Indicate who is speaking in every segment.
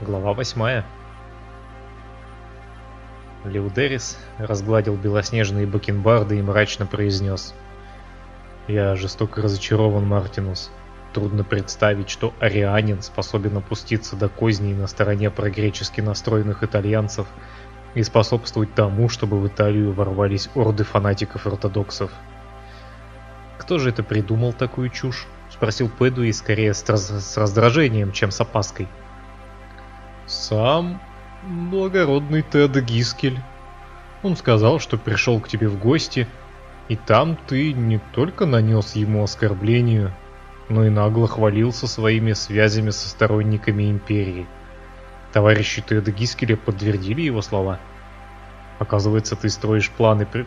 Speaker 1: Глава восьмая. Леудерис разгладил белоснежные бакенбарды и мрачно произнес. «Я жестоко разочарован, Мартинус. Трудно представить, что арианин способен опуститься до козней на стороне прогречески настроенных итальянцев и способствовать тому, чтобы в Италию ворвались орды фанатиков-ортодоксов. Кто же это придумал такую чушь? Спросил Пэдуи скорее с, раз... с раздражением, чем с опаской. Сам благородный Тед Гискель. Он сказал, что пришел к тебе в гости, и там ты не только нанес ему оскорблению, но и нагло хвалился своими связями со сторонниками Империи. Товарищи Теда Гискеля подтвердили его слова. Оказывается, ты строишь планы при...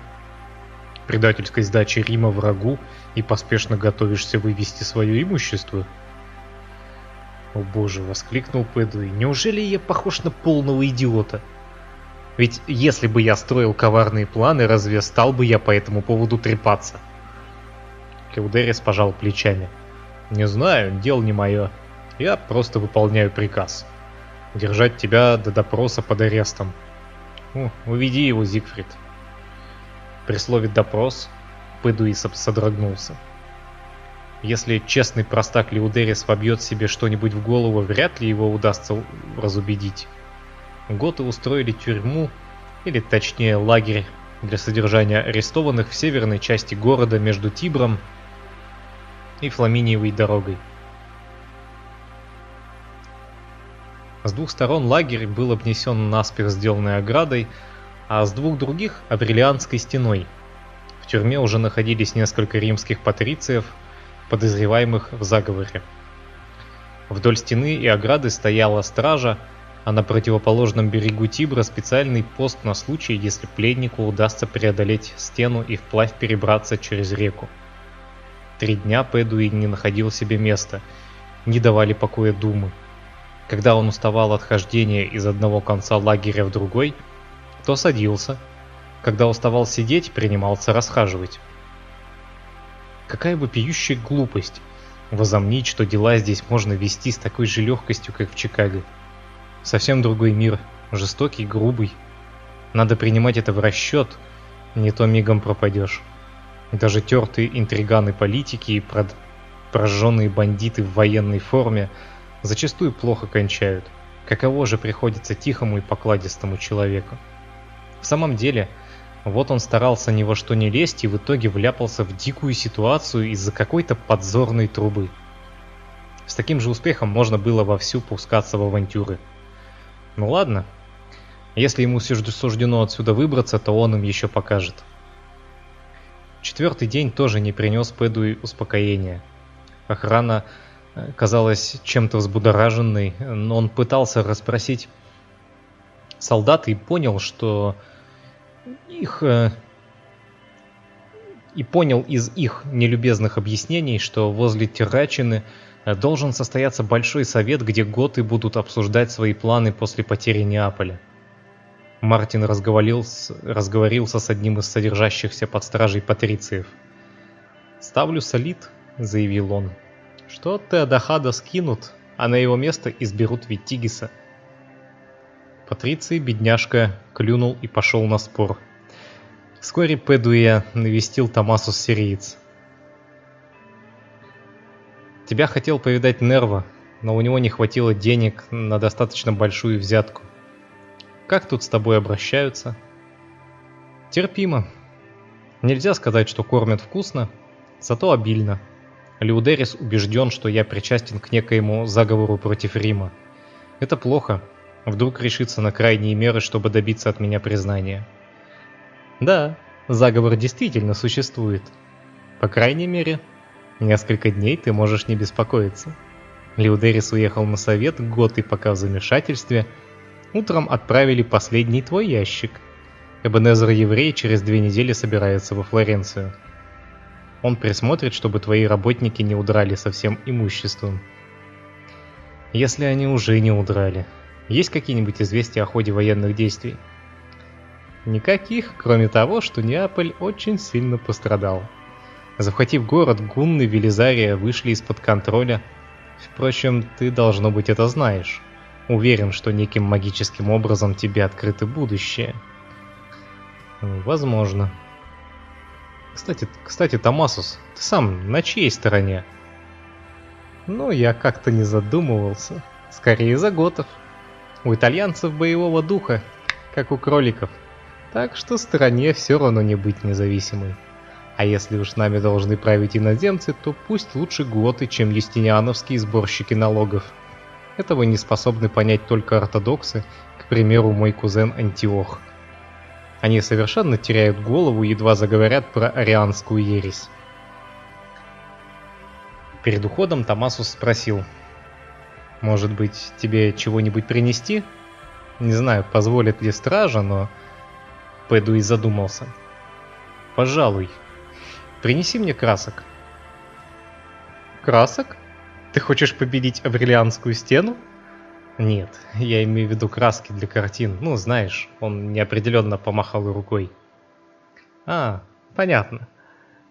Speaker 1: предательской сдачи Рима врагу и поспешно готовишься вывести свое имущество. О боже, воскликнул Пэдуи, неужели я похож на полного идиота? Ведь если бы я строил коварные планы, разве стал бы я по этому поводу трепаться? Кеудерис пожал плечами. Не знаю, дело не мое. Я просто выполняю приказ. Держать тебя до допроса под арестом. О, уведи его, Зигфрид. При слове «допрос» Пэдуи содрогнулся. Если честный простак Леудерис вобьет себе что-нибудь в голову, вряд ли его удастся разубедить. Готы устроили тюрьму, или точнее лагерь для содержания арестованных в северной части города между Тибром и Фламиниевой дорогой. С двух сторон лагерь был обнесен наспех сделанной оградой, а с двух других – Аврелианской стеной. В тюрьме уже находились несколько римских патрициев – подозреваемых в заговоре. Вдоль стены и ограды стояла стража, а на противоположном берегу Тибра специальный пост на случай, если пленнику удастся преодолеть стену и вплавь перебраться через реку. Три дня Пэдуи не находил себе места, не давали покоя думы. Когда он уставал от хождения из одного конца лагеря в другой, то садился. Когда уставал сидеть, принимался расхаживать. Какая вопиющая глупость возомнить, что дела здесь можно вести с такой же легкостью, как в Чикаго. Совсем другой мир, жестокий, грубый. Надо принимать это в расчет, не то мигом пропадешь. Даже тертые интриганы политики и прод... прожженные бандиты в военной форме зачастую плохо кончают. Каково же приходится тихому и покладистому человеку? В самом деле, вот он старался ни во что не лезть и в итоге вляпался в дикую ситуацию из-за какой-то подзорной трубы. С таким же успехом можно было вовсю пускаться в авантюры. Ну ладно, если ему суждено отсюда выбраться, то он им еще покажет. Четвертый день тоже не принес Пэду успокоения. Охрана э, казалась чем-то взбудораженной, но он пытался расспросить солдат и понял, что их э, и понял из их нелюбезных объяснений, что возле Террачины э, должен состояться большой совет, где готы будут обсуждать свои планы после потери Неаполя. Мартин разговорился, разговорился с одним из содержащихся под стражей патрициев. «Ставлю солид», — заявил он, — «что Теодахада скинут, а на его место изберут Виттигиса». Патриций, бедняжка, клюнул и пошел на спор. Вскоре Пэдуя навестил Томасус Сириец. Тебя хотел повидать Нерва, но у него не хватило денег на достаточно большую взятку. Как тут с тобой обращаются? Терпимо. Нельзя сказать, что кормят вкусно, зато обильно. Леудерис убежден, что я причастен к некоему заговору против Рима. Это плохо, Вдруг решится на крайние меры, чтобы добиться от меня признания. Да, заговор действительно существует. По крайней мере, несколько дней ты можешь не беспокоиться. Леудерис уехал на совет, год и пока в замешательстве. Утром отправили последний твой ящик. Эбенезер Еврей через две недели собирается во Флоренцию. Он присмотрит, чтобы твои работники не удрали со всем имуществом. Если они уже не удрали. Есть какие-нибудь известия о ходе военных действий? Никаких, кроме того, что Неаполь очень сильно пострадал. Захватив город, гунны Велизария вышли из-под контроля. Впрочем, ты, должно быть, это знаешь. уверен, что неким магическим образом тебе открыто будущее. Возможно. Кстати, кстати, Томасус, ты сам на чьей стороне? Ну, я как-то не задумывался. Скорее за готов. У итальянцев боевого духа, как у кроликов. Так что стране все равно не быть независимой. А если уж нами должны править иноземцы, то пусть лучше готы, чем юстиниановские сборщики налогов. Этого не способны понять только ортодоксы, к примеру, мой кузен Антиох. Они совершенно теряют голову, едва заговорят про арианскую ересь. Перед уходом Томасус спросил. «Может быть, тебе чего-нибудь принести?» Не знаю, позволит ли стража, но... Пэдуи задумался. «Пожалуй. Принеси мне красок». «Красок? Ты хочешь победить Аврелианскую стену?» Нет, я имею в виду краски для картин. Ну, знаешь, он неопределенно помахал рукой. А, понятно.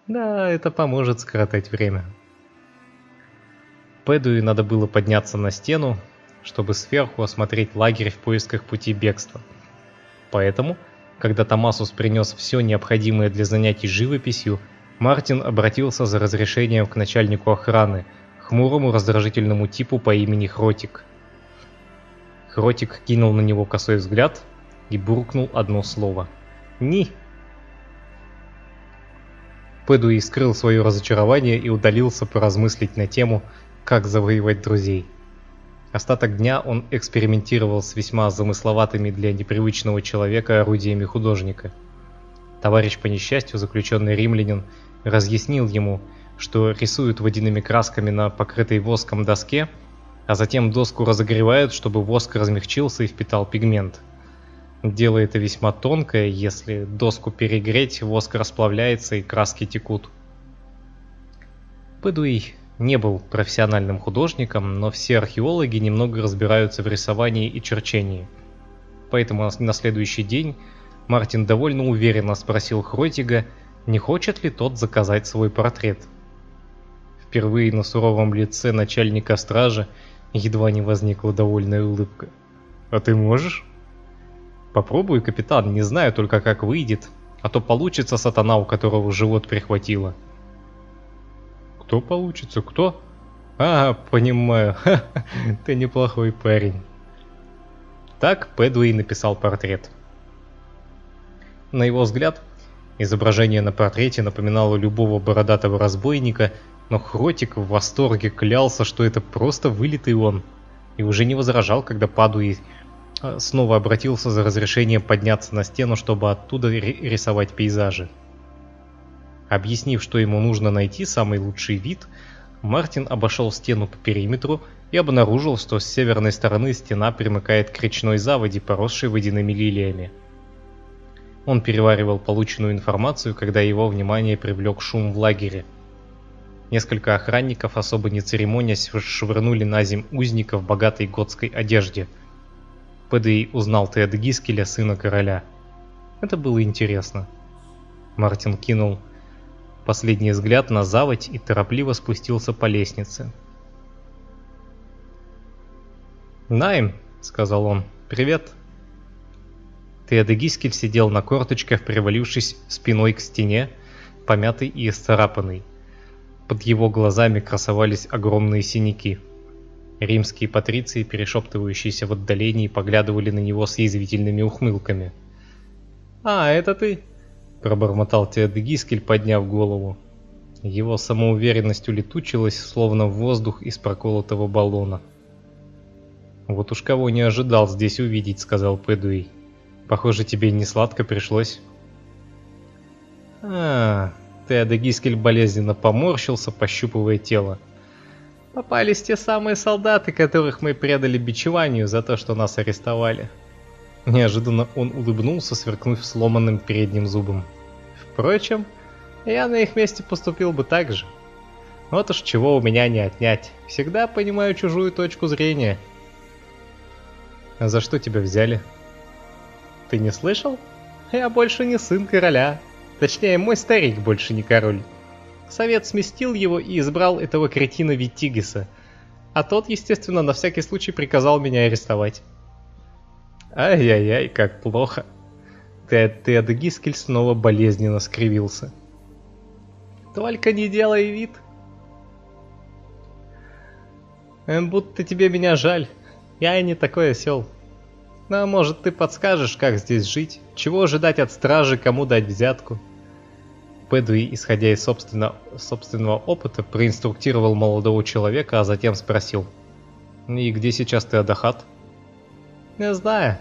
Speaker 1: Да, это поможет скоротать время. Пэдуи надо было подняться на стену, чтобы сверху осмотреть лагерь в поисках пути бегства. Поэтому, когда Томасус принес все необходимое для занятий живописью, Мартин обратился за разрешением к начальнику охраны, хмурому раздражительному типу по имени Хротик – Хротик кинул на него косой взгляд и буркнул одно слово. «Ни!» Пэдуи скрыл свое разочарование и удалился поразмыслить на тему, как завоевать друзей. Остаток дня он экспериментировал с весьма замысловатыми для непривычного человека орудиями художника. Товарищ по несчастью, заключенный римлянин, разъяснил ему, что рисуют водяными красками на покрытой воском доске – а затем доску разогревают, чтобы воск размягчился и впитал пигмент. Дело это весьма тонкое, если доску перегреть, воск расплавляется и краски текут. Пэдуи не был профессиональным художником, но все археологи немного разбираются в рисовании и черчении. Поэтому на следующий день Мартин довольно уверенно спросил Хротига, не хочет ли тот заказать свой портрет. Впервые на суровом лице начальника стражи Едва не возникла довольная улыбка. «А ты можешь?» «Попробуй, капитан, не знаю только как выйдет, а то получится сатана, у которого живот прихватило». «Кто получится? Кто?» «А, понимаю, ты неплохой парень». Так Пэдуэй написал портрет. На его взгляд, изображение на портрете напоминало любого бородатого разбойника – но Хротик в восторге клялся, что это просто вылитый он, и уже не возражал, когда Падуи а, снова обратился за разрешением подняться на стену, чтобы оттуда рисовать пейзажи. Объяснив, что ему нужно найти самый лучший вид, Мартин обошел стену по периметру и обнаружил, что с северной стороны стена примыкает к речной заводе, поросшей водяными лилиями. Он переваривал полученную информацию, когда его внимание привлек шум в лагере – Несколько охранников, особо не церемонясь, швырнули на земь узника в богатой готской одежде. ПДИ узнал Теда Гискеля, сына короля. Это было интересно. Мартин кинул последний взгляд на заводь и торопливо спустился по лестнице. «Найм», — сказал он, — «привет». Теода Гискель сидел на корточках, привалившись спиной к стене, помятый и исцарапанный. Под его глазами красовались огромные синяки. Римские патриции, перешептывающиеся в отдалении, поглядывали на него с язвительными ухмылками. «А, это ты?» – пробормотал Теодегискель, подняв голову. Его самоуверенность улетучилась, словно воздух из проколотого баллона. «Вот уж кого не ожидал здесь увидеть», — сказал Пэдуэй. «Похоже, тебе не сладко пришлось». «А, Теда Гискель болезненно поморщился, пощупывая тело. Попались те самые солдаты, которых мы предали бичеванию за то, что нас арестовали. Неожиданно он улыбнулся, сверкнув сломанным передним зубом. Впрочем, я на их месте поступил бы так же. Вот уж чего у меня не отнять. Всегда понимаю чужую точку зрения. А за что тебя взяли? Ты не слышал? Я больше не сын короля. Точнее, мой старик больше не король. Совет сместил его и избрал этого кретина Витигиса. А тот, естественно, на всякий случай приказал меня арестовать. Ай-яй-яй, как плохо. Ты Адыгискель снова болезненно скривился. Только не делай вид. Эм, будто тебе меня жаль. Я и не такой осел. Ну, а может, ты подскажешь, как здесь жить? Чего ожидать от стражи, кому дать взятку? Пэдуи, исходя из собственно, собственного опыта, проинструктировал молодого человека, а затем спросил. «И где сейчас ты, Адахат?» «Не знаю.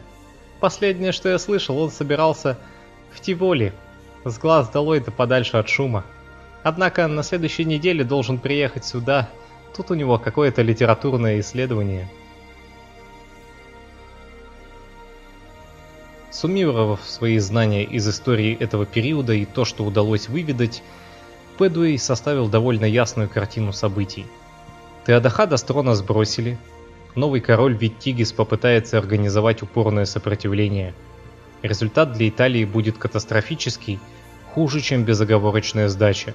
Speaker 1: Последнее, что я слышал, он собирался в Тиволи, с глаз долой да подальше от шума. Однако на следующей неделе должен приехать сюда. Тут у него какое-то литературное исследование». Суммировав свои знания из истории этого периода и то, что удалось выведать, Пэдуэй составил довольно ясную картину событий. Теодахада с трона сбросили, новый король Виттигис попытается организовать упорное сопротивление. Результат для Италии будет катастрофический, хуже, чем безоговорочная сдача.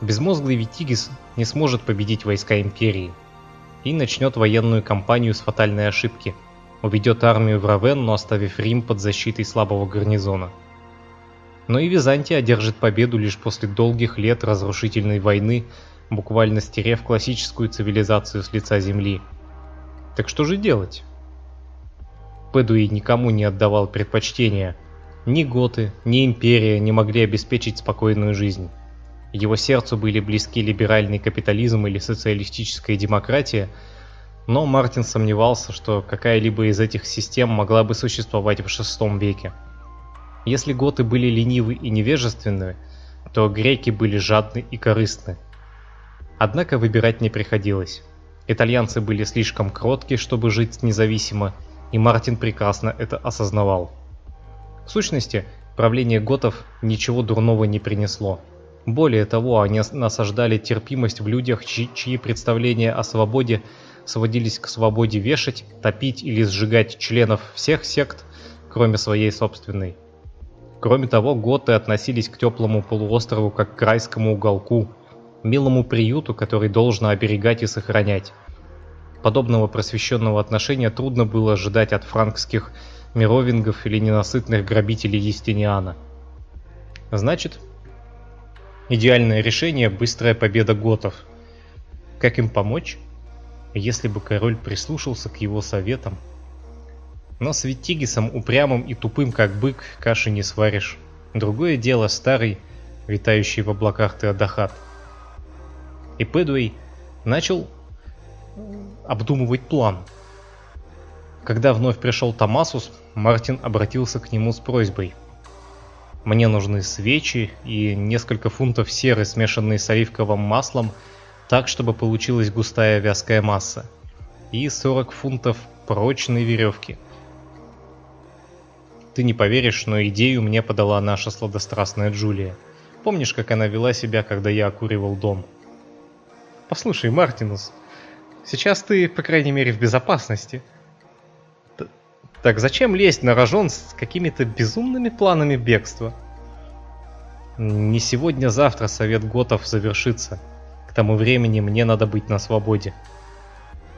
Speaker 1: Безмозглый Виттигис не сможет победить войска Империи и начнет военную кампанию с фатальной ошибки – уведет армию в Равенну, оставив Рим под защитой слабого гарнизона. Но и Византия одержит победу лишь после долгих лет разрушительной войны, буквально стерев классическую цивилизацию с лица земли. Так что же делать? Пэдуи никому не отдавал предпочтения. Ни готы, ни империя не могли обеспечить спокойную жизнь. Его сердцу были близки либеральный капитализм или социалистическая демократия – но Мартин сомневался, что какая-либо из этих систем могла бы существовать в VI веке. Если готы были ленивы и невежественны, то греки были жадны и корыстны. Однако выбирать не приходилось. Итальянцы были слишком кротки, чтобы жить независимо, и Мартин прекрасно это осознавал. В сущности, правление готов ничего дурного не принесло. Более того, они насаждали терпимость в людях, чьи, чьи представления о свободе сводились к свободе вешать, топить или сжигать членов всех сект, кроме своей собственной. Кроме того, готы относились к теплому полуострову как к райскому уголку, милому приюту, который должно оберегать и сохранять. Подобного просвещенного отношения трудно было ожидать от франкских мировингов или ненасытных грабителей Естиниана. Значит, идеальное решение – быстрая победа готов. Как им помочь? если бы король прислушался к его советам. Но с Витигисом упрямым и тупым, как бык, каши не сваришь. Другое дело старый, витающий в облаках Теодахат. И Пэдуэй начал обдумывать план. Когда вновь пришел Томасус, Мартин обратился к нему с просьбой. «Мне нужны свечи и несколько фунтов серы, смешанные с оливковым маслом, так, чтобы получилась густая вязкая масса, и 40 фунтов прочной веревки. Ты не поверишь, но идею мне подала наша сладострастная Джулия. Помнишь, как она вела себя, когда я окуривал дом? Послушай, Мартинус, сейчас ты, по крайней мере, в безопасности. Т так зачем лезть на рожон с какими-то безумными планами бегства? Не сегодня-завтра совет готов завершится тому времени мне надо быть на свободе.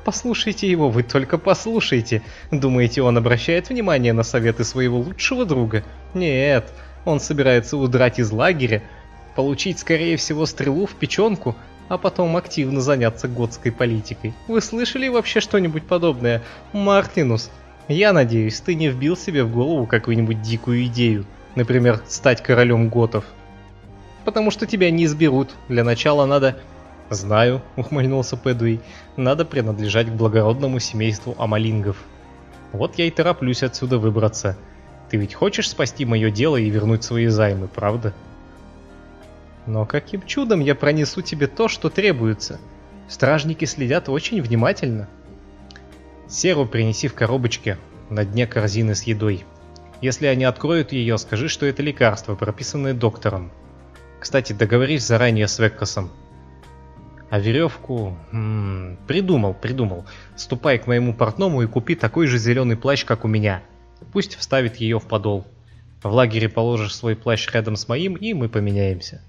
Speaker 1: Послушайте его, вы только послушайте. Думаете, он обращает внимание на советы своего лучшего друга? Нет, он собирается удрать из лагеря, получить, скорее всего, стрелу в печенку, а потом активно заняться готской политикой. Вы слышали вообще что-нибудь подобное? Мартинус, я надеюсь, ты не вбил себе в голову какую-нибудь дикую идею. Например, стать королем готов. Потому что тебя не изберут. Для начала надо «Знаю», — ухмыльнулся Пэдуи, — «надо принадлежать к благородному семейству амалингов. Вот я и тороплюсь отсюда выбраться. Ты ведь хочешь спасти мое дело и вернуть свои займы, правда?» «Но каким чудом я пронесу тебе то, что требуется? Стражники следят очень внимательно». «Серу принеси в коробочке на дне корзины с едой. Если они откроют ее, скажи, что это лекарство, прописанное доктором. Кстати, договорись заранее с Веккосом, а веревку... М -м, придумал, придумал. Ступай к моему портному и купи такой же зеленый плащ, как у меня. Пусть вставит ее в подол. В лагере положишь свой плащ рядом с моим, и мы поменяемся.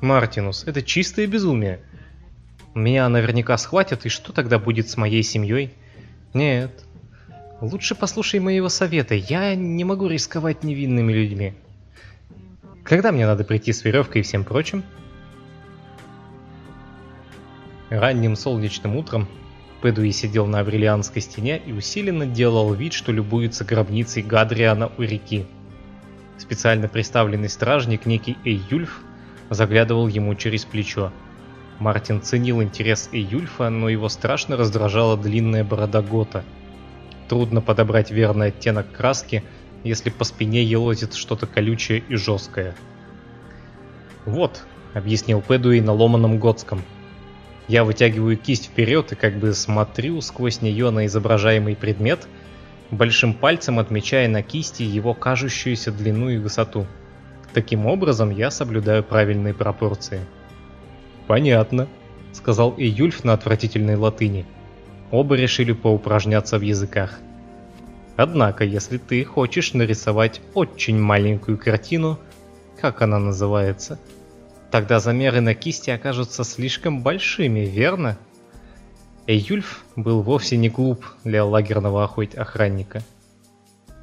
Speaker 1: Мартинус, это чистое безумие. Меня наверняка схватят, и что тогда будет с моей семьей? Нет. Лучше послушай моего совета. Я не могу рисковать невинными людьми. Когда мне надо прийти с веревкой и всем прочим? Ранним солнечным утром Пэдуи сидел на Аврелианской стене и усиленно делал вид, что любуется гробницей Гадриана у реки. Специально представленный стражник, некий Эйюльф, заглядывал ему через плечо. Мартин ценил интерес Эйюльфа, но его страшно раздражала длинная борода Гота. Трудно подобрать верный оттенок краски, если по спине елозит что-то колючее и жесткое. «Вот», — объяснил Пэдуи на ломаном готском. «Я вытягиваю кисть вперед и как бы смотрю сквозь нее на изображаемый предмет, большим пальцем отмечая на кисти его кажущуюся длину и высоту. Таким образом я соблюдаю правильные пропорции». «Понятно», — сказал Июльф на отвратительной латыни. Оба решили поупражняться в языках. Однако, если ты хочешь нарисовать очень маленькую картину, как она называется, тогда замеры на кисти окажутся слишком большими, верно? Эйюльф был вовсе не глуп для лагерного охранника.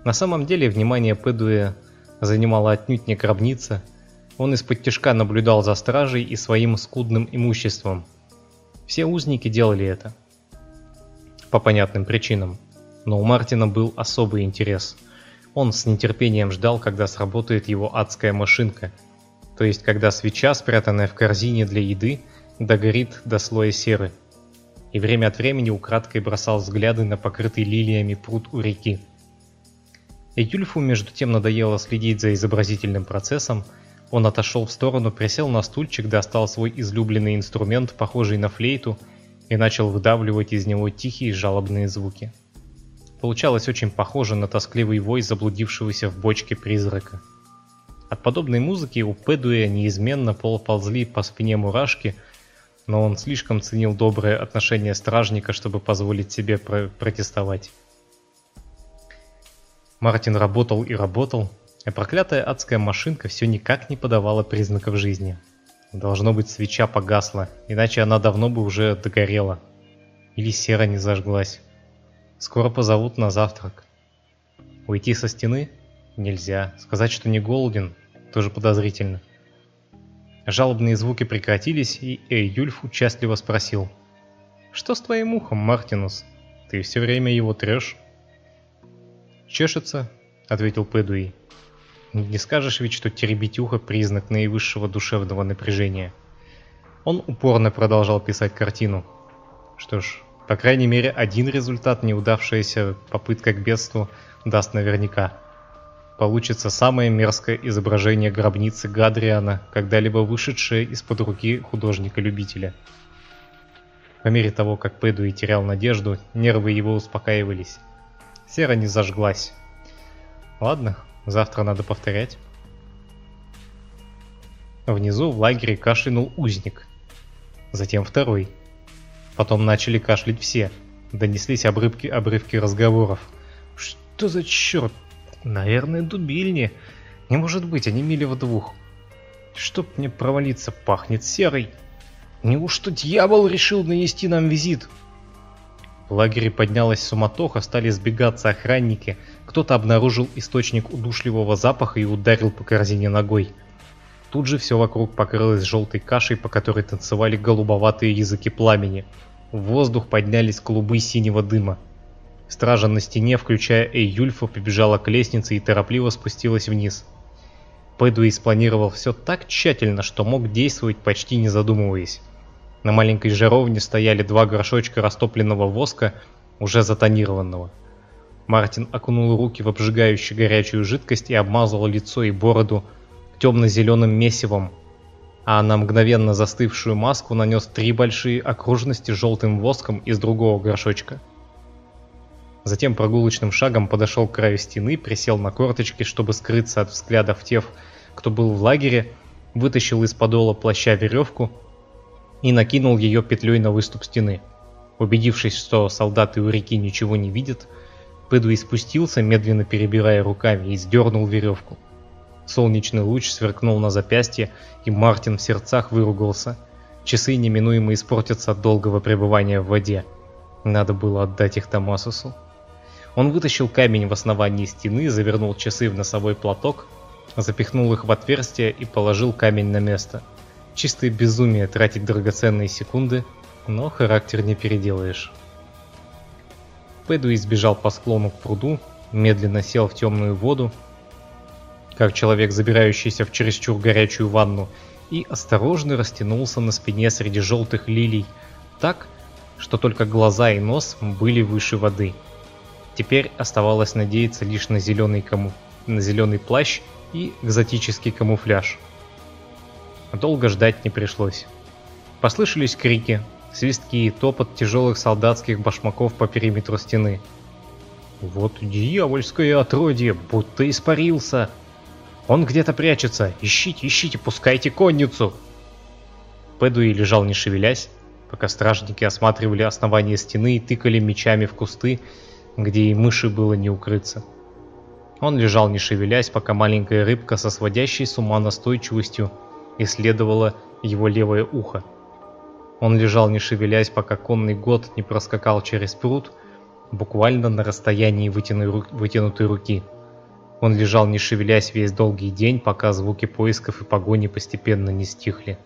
Speaker 1: На самом деле, внимание Пэдуэ занимала отнюдь не гробница, он из-под тяжка наблюдал за стражей и своим скудным имуществом. Все узники делали это. По понятным причинам. Но у Мартина был особый интерес. Он с нетерпением ждал, когда сработает его адская машинка. То есть, когда свеча, спрятанная в корзине для еды, догорит до слоя серы. И время от времени украдкой бросал взгляды на покрытый лилиями пруд у реки. Эйюльфу между тем надоело следить за изобразительным процессом, он отошел в сторону, присел на стульчик, достал свой излюбленный инструмент, похожий на флейту, и начал выдавливать из него тихие жалобные звуки. Получалось очень похоже на тоскливый вой заблудившегося в бочке призрака. От подобной музыки у Пэдуя неизменно полползли по спине мурашки, но он слишком ценил доброе отношение стражника, чтобы позволить себе про протестовать. Мартин работал и работал, а проклятая адская машинка все никак не подавала признаков жизни. Должно быть, свеча погасла, иначе она давно бы уже догорела. Или сера не зажглась. Скоро позовут на завтрак. Уйти со стены? Нельзя. Сказать, что не голоден, тоже подозрительно. Жалобные звуки прекратились, и Эйюльф участливо спросил. «Что с твоим ухом, Мартинус? Ты все время его трешь?» «Чешется», — ответил Пэдуи. Не скажешь ведь, что теребетюха – признак наивысшего душевного напряжения. Он упорно продолжал писать картину. Что ж, по крайней мере, один результат неудавшаяся попытка к бедству даст наверняка. Получится самое мерзкое изображение гробницы Гадриана, когда-либо вышедшее из-под руки художника-любителя. По мере того, как Пэдуи терял надежду, нервы его успокаивались. Сера не зажглась. Ладно, Завтра надо повторять. Внизу в лагере кашлянул узник. Затем второй. Потом начали кашлять все. Донеслись обрывки, обрывки разговоров. Что за черт? Наверное, дубильни. Не может быть, они мили в двух. Чтоб мне провалиться, пахнет серой. Неужто дьявол решил нанести нам визит? В лагере поднялась суматоха, стали сбегаться охранники. Кто-то обнаружил источник удушливого запаха и ударил по корзине ногой. Тут же все вокруг покрылось желтой кашей, по которой танцевали голубоватые языки пламени. В воздух поднялись клубы синего дыма. Стража на стене, включая Эйюльфа, побежала к лестнице и торопливо спустилась вниз. Пэдуэй спланировал все так тщательно, что мог действовать почти не задумываясь. На маленькой жаровне стояли два горшочка растопленного воска, уже затонированного. Мартин окунул руки в обжигающую горячую жидкость и обмазал лицо и бороду темно-зеленым месивом, а на мгновенно застывшую маску нанес три большие окружности желтым воском из другого горшочка. Затем прогулочным шагом подошел к краю стены, присел на корточки, чтобы скрыться от взглядов тех, кто был в лагере, вытащил из подола плаща веревку и накинул ее петлей на выступ стены. Убедившись, что солдаты у реки ничего не видят, Пэдуи спустился, медленно перебирая руками, и сдернул веревку. Солнечный луч сверкнул на запястье, и Мартин в сердцах выругался. Часы неминуемо испортятся от долгого пребывания в воде. Надо было отдать их Томасусу. Он вытащил камень в основании стены, завернул часы в носовой платок, запихнул их в отверстие и положил камень на место. Чистое безумие тратить драгоценные секунды, но характер не переделаешь. Пэду избежал по склону к пруду, медленно сел в темную воду, как человек, забирающийся в чересчур горячую ванну, и осторожно растянулся на спине среди желтых лилий, так, что только глаза и нос были выше воды. Теперь оставалось надеяться лишь на зеленый, кому... на зеленый плащ и экзотический камуфляж. Долго ждать не пришлось. Послышались крики, свистки и топот тяжелых солдатских башмаков по периметру стены. «Вот дьявольское отродье, будто испарился!» «Он где-то прячется! Ищите, ищите, пускайте конницу!» Пэдуи лежал не шевелясь, пока стражники осматривали основание стены и тыкали мечами в кусты, где и мыши было не укрыться. Он лежал не шевелясь, пока маленькая рыбка со сводящей с ума настойчивостью исследовала его левое ухо. Он лежал не шевелясь, пока конный год не проскакал через пруд, буквально на расстоянии вытянутой руки. Он лежал не шевелясь весь долгий день, пока звуки поисков и погони постепенно не стихли.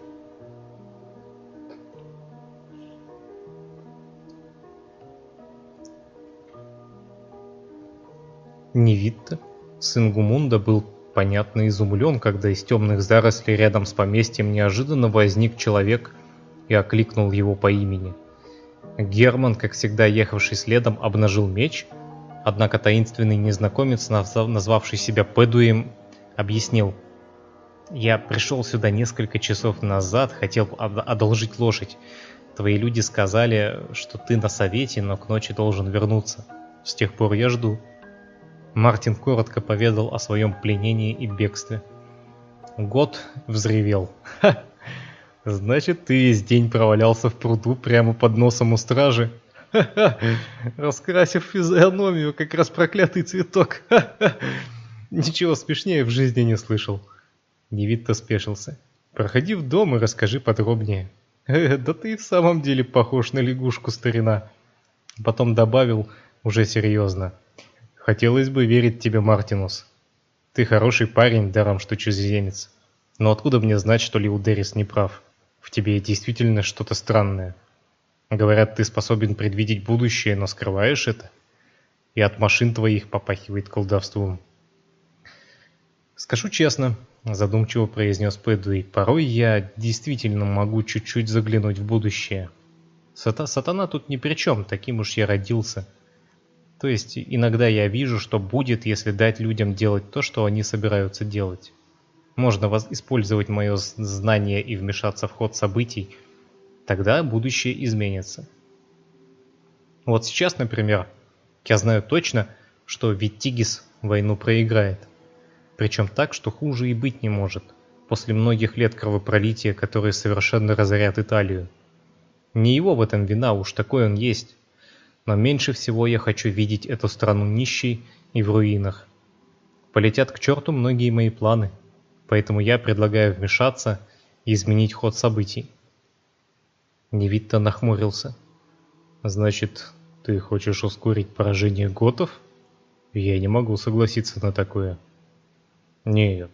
Speaker 1: Невитта, сын Гумунда, был понятно изумлен, когда из темных зарослей рядом с поместьем неожиданно возник человек и окликнул его по имени. Герман, как всегда ехавший следом, обнажил меч, однако таинственный незнакомец, назвавший себя Пэдуем, объяснил. «Я пришел сюда несколько часов назад, хотел одолжить лошадь. Твои люди сказали, что ты на совете, но к ночи должен вернуться. С тех пор я жду». Мартин коротко поведал о своем пленении и бегстве. Год взревел. «Ха! Значит, ты весь день провалялся в пруду прямо под носом у стражи? Ха-ха! Раскрасив физиономию, как раз проклятый цветок! Ха-ха! Ничего смешнее в жизни не слышал!» Невид-то спешился. «Проходи в дом и расскажи подробнее». «Э, «Да ты в самом деле похож на лягушку, старина!» Потом добавил уже серьезно. Хотелось бы верить тебе, Мартинус. Ты хороший парень, даром что чужеземец. Но откуда мне знать, что Лиудерис не прав? В тебе действительно что-то странное. Говорят, ты способен предвидеть будущее, но скрываешь это? И от машин твоих попахивает колдовством. Скажу честно, задумчиво произнес Пэдуи, порой я действительно могу чуть-чуть заглянуть в будущее. Сата сатана тут ни при чем, таким уж я родился. То есть иногда я вижу, что будет, если дать людям делать то, что они собираются делать. Можно использовать мое знание и вмешаться в ход событий, тогда будущее изменится. Вот сейчас, например, я знаю точно, что Виттигис войну проиграет. Причем так, что хуже и быть не может, после многих лет кровопролития, которые совершенно разорят Италию. Не его в этом вина, уж такой он есть. Но меньше всего я хочу видеть эту страну нищей и в руинах. Полетят к черту многие мои планы, поэтому я предлагаю вмешаться и изменить ход событий. Невитто нахмурился. Значит, ты хочешь ускорить поражение готов? Я не могу согласиться на такое. Нет,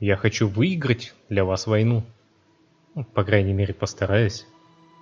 Speaker 1: я хочу выиграть для вас войну. По крайней мере, постараюсь.